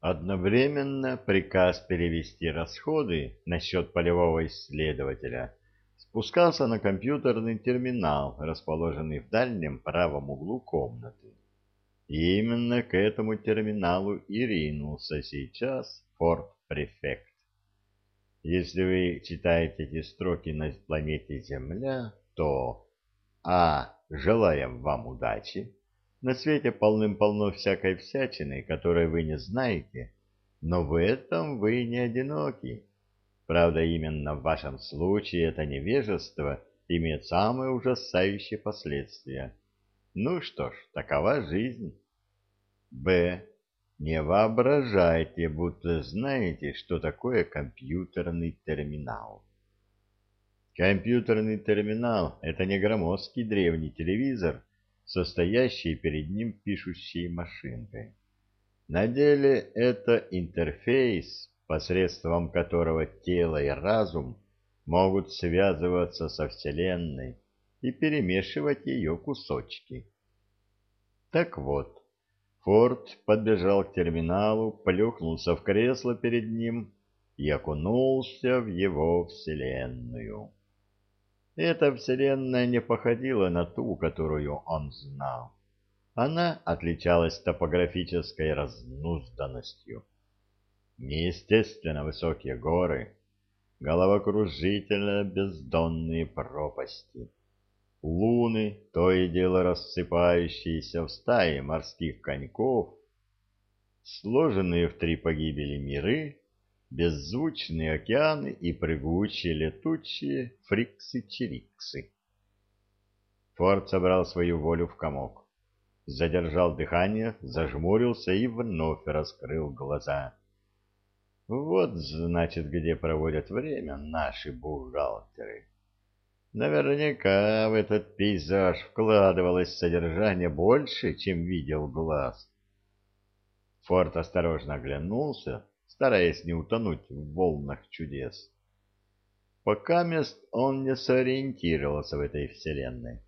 Одновременно приказ перевести расходы на счет полевого исследователя спускался на компьютерный терминал, расположенный в дальнем правом углу комнаты. И именно к этому терминалу и ринулся сейчас форт-префект. Если вы читаете эти строки на планете Земля, то А. Желаем вам удачи. На свете полным-полно всякой всячины, которой вы не знаете, но в этом вы не одиноки. Правда, именно в вашем случае это невежество имеет самые ужасающие последствия. Ну что ж, такова жизнь. Б. Не воображайте, будто знаете, что такое компьютерный терминал. Компьютерный терминал — это не громоздкий древний телевизор, состоящий перед ним пишущей машинкой. На деле это интерфейс, посредством которого тело и разум могут связываться со Вселенной и перемешивать ее кусочки. Так вот, Форд подбежал к терминалу, плюхнулся в кресло перед ним и окунулся в его вселенную. Эта вселенная не походила на ту, которую он знал. Она отличалась топографической разнузданностью. Неестественно высокие горы, головокружительно бездонные пропасти, луны, то и дело рассыпающиеся в стаи морских коньков, сложенные в три погибели миры, беззвучные океаны и прыгучие летучие фриксы-чириксы. Форд собрал свою волю в комок, задержал дыхание, зажмурился и вновь раскрыл глаза. Вот, значит, где проводят время наши бухгалтеры. Наверняка в этот пейзаж вкладывалось содержание больше, чем видел глаз. Форд осторожно оглянулся, стараясь не утонуть в волнах чудес. Пока мест он не сориентировался в этой вселенной.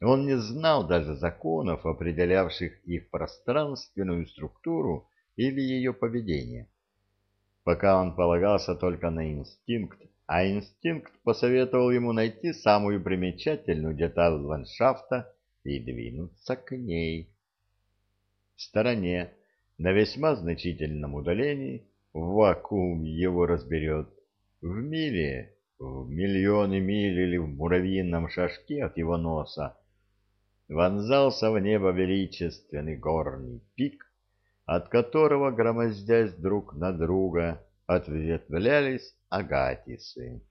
Он не знал даже законов, определявших их пространственную структуру или ее поведение. Пока он полагался только на инстинкт, а инстинкт посоветовал ему найти самую примечательную деталь ландшафта и двинуться к ней. В стороне, на весьма значительном удалении, вакуум его разберет. В миле, в миллионы миль или в муравьином шажке от его носа вонзался в небо величественный горный пик, от которого, громоздясь друг на друга, ответвлялись агатисы,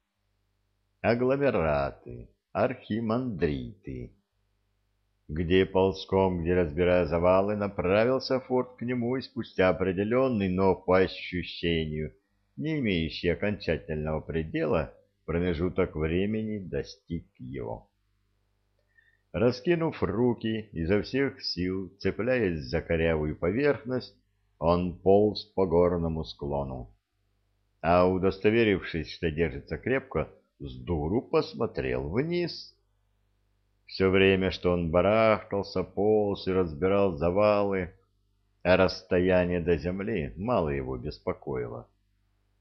агломераты, архимандриты. Где ползком, где разбирая завалы, направился Форд к нему и спустя определенный, но по ощущению, не имеющий окончательного предела, промежуток времени достиг его. Раскинув руки изо всех сил, цепляясь за корявую поверхность, он полз по горному склону а удостоверившись, что держится крепко, с дуру посмотрел вниз. Все время, что он барахтался, полз и разбирал завалы, а расстояние до земли мало его беспокоило.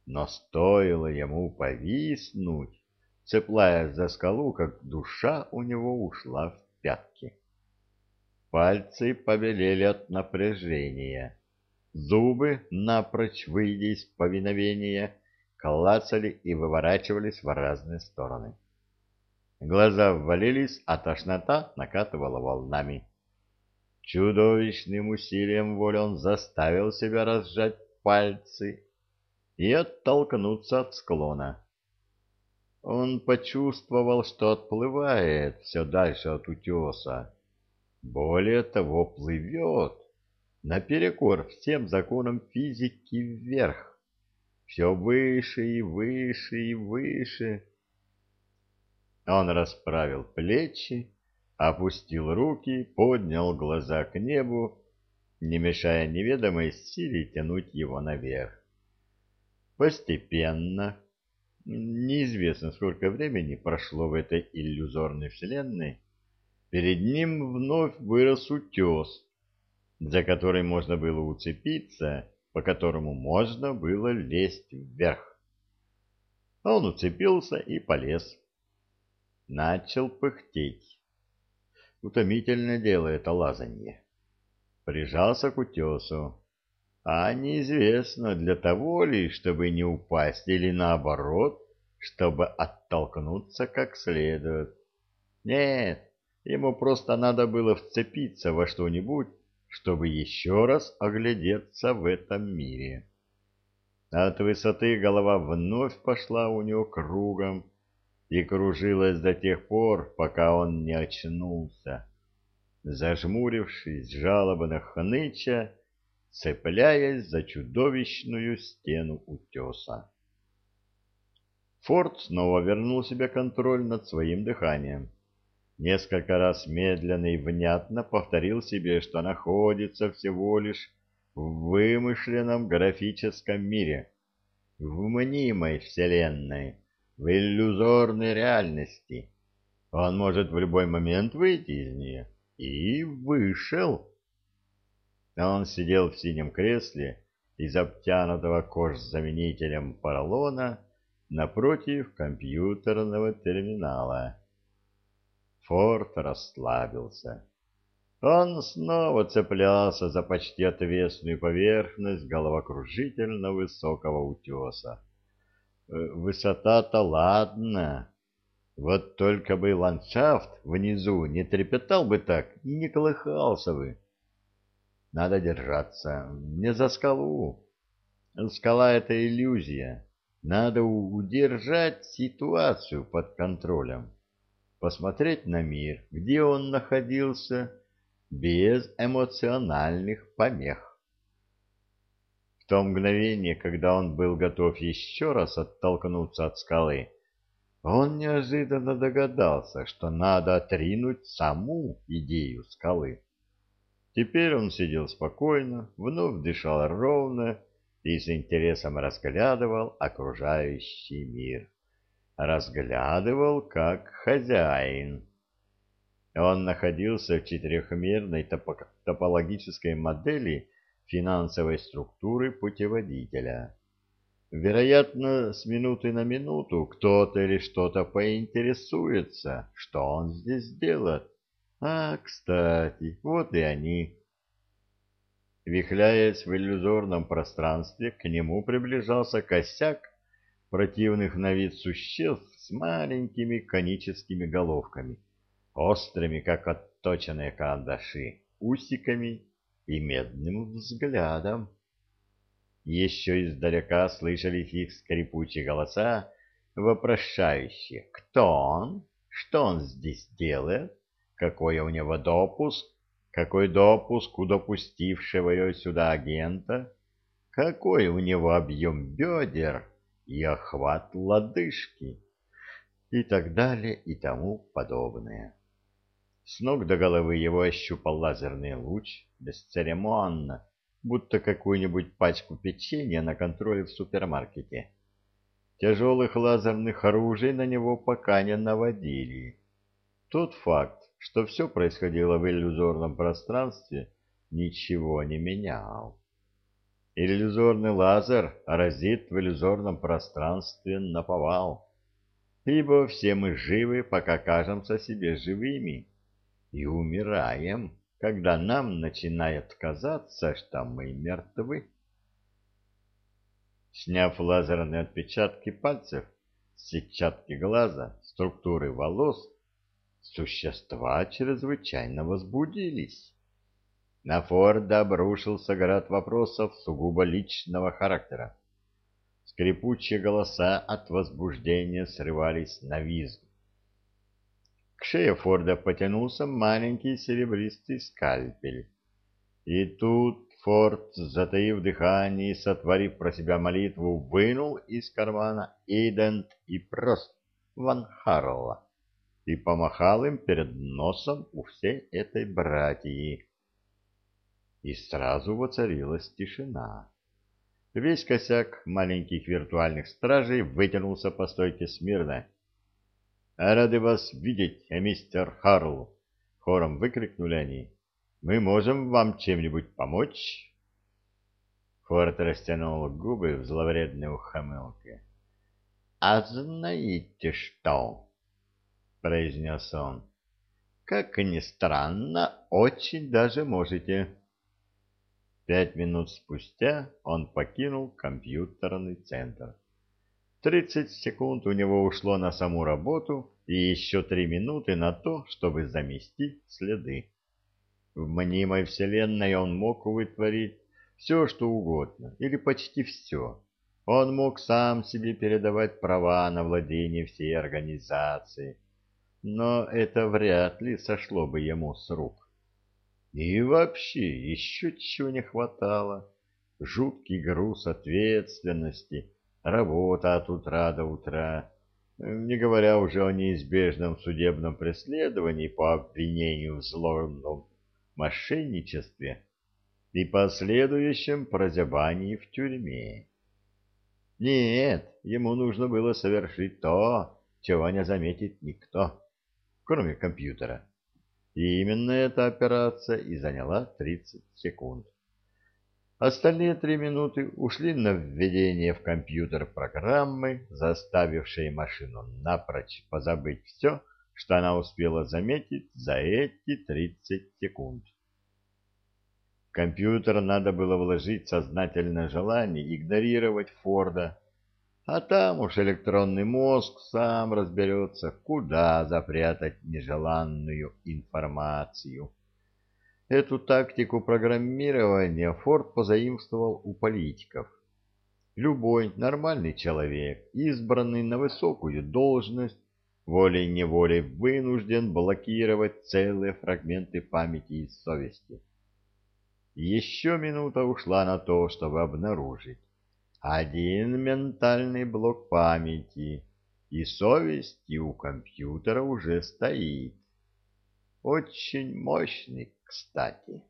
Но стоило ему повиснуть, цепляясь за скалу, как душа у него ушла в пятки. Пальцы побелели от напряжения. Зубы, напрочь выйдя из повиновения, клацали и выворачивались в разные стороны. Глаза ввалились, а тошнота накатывала волнами. Чудовищным усилием воли он заставил себя разжать пальцы и оттолкнуться от склона. Он почувствовал, что отплывает все дальше от утеса. Более того, плывет наперекор всем законам физики вверх, все выше и выше и выше. Он расправил плечи, опустил руки, поднял глаза к небу, не мешая неведомой силе тянуть его наверх. Постепенно, неизвестно сколько времени прошло в этой иллюзорной вселенной, перед ним вновь вырос утес, за который можно было уцепиться по которому можно было лезть вверх. Он уцепился и полез. Начал пыхтеть. Утомительное дело это лазанье. Прижался к утесу. А неизвестно, для того ли, чтобы не упасть, или наоборот, чтобы оттолкнуться как следует. Нет, ему просто надо было вцепиться во что-нибудь, чтобы еще раз оглядеться в этом мире. От высоты голова вновь пошла у него кругом и кружилась до тех пор, пока он не очнулся, зажмурившись жалобно хныча, цепляясь за чудовищную стену утеса. Форд снова вернул себе контроль над своим дыханием. Несколько раз медленно и внятно повторил себе, что находится всего лишь в вымышленном графическом мире, в мнимой вселенной, в иллюзорной реальности. Он может в любой момент выйти из нее. И вышел. Он сидел в синем кресле из обтянутого кожзаменителем поролона, напротив компьютерного терминала. Форд расслабился. Он снова цеплялся за почти отвесную поверхность головокружительно высокого утеса. Э, высота-то ладно, вот только бы ландшафт внизу не трепетал бы так и не колыхался бы. Надо держаться, не за скалу. Скала — это иллюзия. Надо удержать ситуацию под контролем, посмотреть на мир, где он находился, без эмоциональных помех. В то мгновение, когда он был готов еще раз оттолкнуться от скалы, он неожиданно догадался, что надо отринуть саму идею скалы. Теперь он сидел спокойно, вновь дышал ровно и с интересом разглядывал окружающий мир. Разглядывал как хозяин. Он находился в четырехмерной топологической модели финансовой структуры путеводителя. Вероятно, с минуты на минуту кто-то или что-то поинтересуется, что он здесь делает. А, кстати, вот и они. Вихляясь в иллюзорном пространстве, к нему приближался косяк противных на вид существ с маленькими коническими головками, острыми, как отточенные карандаши, усиками и медным взглядом. Еще издалека слышались их скрипучие голоса, вопрошающие, кто он, что он здесь делает, какой у него допуск, какой допуск у допустившего ее сюда агента, какой у него объем бедер и охват лодыжки? И так далее и тому подобное. С ног до головы его ощупал лазерный луч, бесцеремонно, будто какую-нибудь пачку печенья на контроле в супермаркете. Тяжелых лазерных оружий на него пока не наводили. Тот факт, что все происходило в иллюзорном пространстве, ничего не менял. Иллюзорный лазер разит в иллюзорном пространстве наповал, ибо все мы живы, пока кажемся себе живыми, и умираем когда нам начинает казаться, что мы мертвы. Сняв лазерные отпечатки пальцев, сетчатки глаза, структуры волос, существа чрезвычайно возбудились. На Форда обрушился град вопросов сугубо личного характера. Скрипучие голоса от возбуждения срывались на визг. К шее Форда потянулся маленький серебристый скальпель. И тут Форд, затаив дыхание и сотворив про себя молитву, вынул из кармана идент и прост Ван Харла и помахал им перед носом у всей этой братьи. И сразу воцарилась тишина. Весь косяк маленьких виртуальных стражей вытянулся по стойке смирно «Рады вас видеть, мистер Харл!» — хором выкрикнули они. «Мы можем вам чем-нибудь помочь?» Форд растянул губы в зловредной ухмылке. «А знаете что?» — произнес он. «Как ни странно, очень даже можете». Пять минут спустя он покинул компьютерный центр. Тридцать секунд у него ушло на саму работу и еще три минуты на то, чтобы замести следы. В мнимой вселенной он мог вытворить все, что угодно, или почти все. Он мог сам себе передавать права на владение всей организацией, но это вряд ли сошло бы ему с рук. И вообще еще чего не хватало. Жуткий груз ответственности, работа от утра до утра, не говоря уже о неизбежном судебном преследовании по обвинению в злобном мошенничестве и последующем прозябании в тюрьме. Нет, ему нужно было совершить то, чего не заметит никто, кроме компьютера. И именно эта операция и заняла 30 секунд. Остальные три минуты ушли на введение в компьютер программы, заставившей машину напрочь позабыть все, что она успела заметить за эти 30 секунд. В компьютер надо было вложить сознательное желание игнорировать Форда, а там уж электронный мозг сам разберется, куда запрятать нежеланную информацию. Эту тактику программирования Форд позаимствовал у политиков. Любой нормальный человек, избранный на высокую должность, волей-неволей вынужден блокировать целые фрагменты памяти и совести. Еще минута ушла на то, чтобы обнаружить, один ментальный блок памяти, и совести у компьютера уже стоит. Очень мощный, кстати.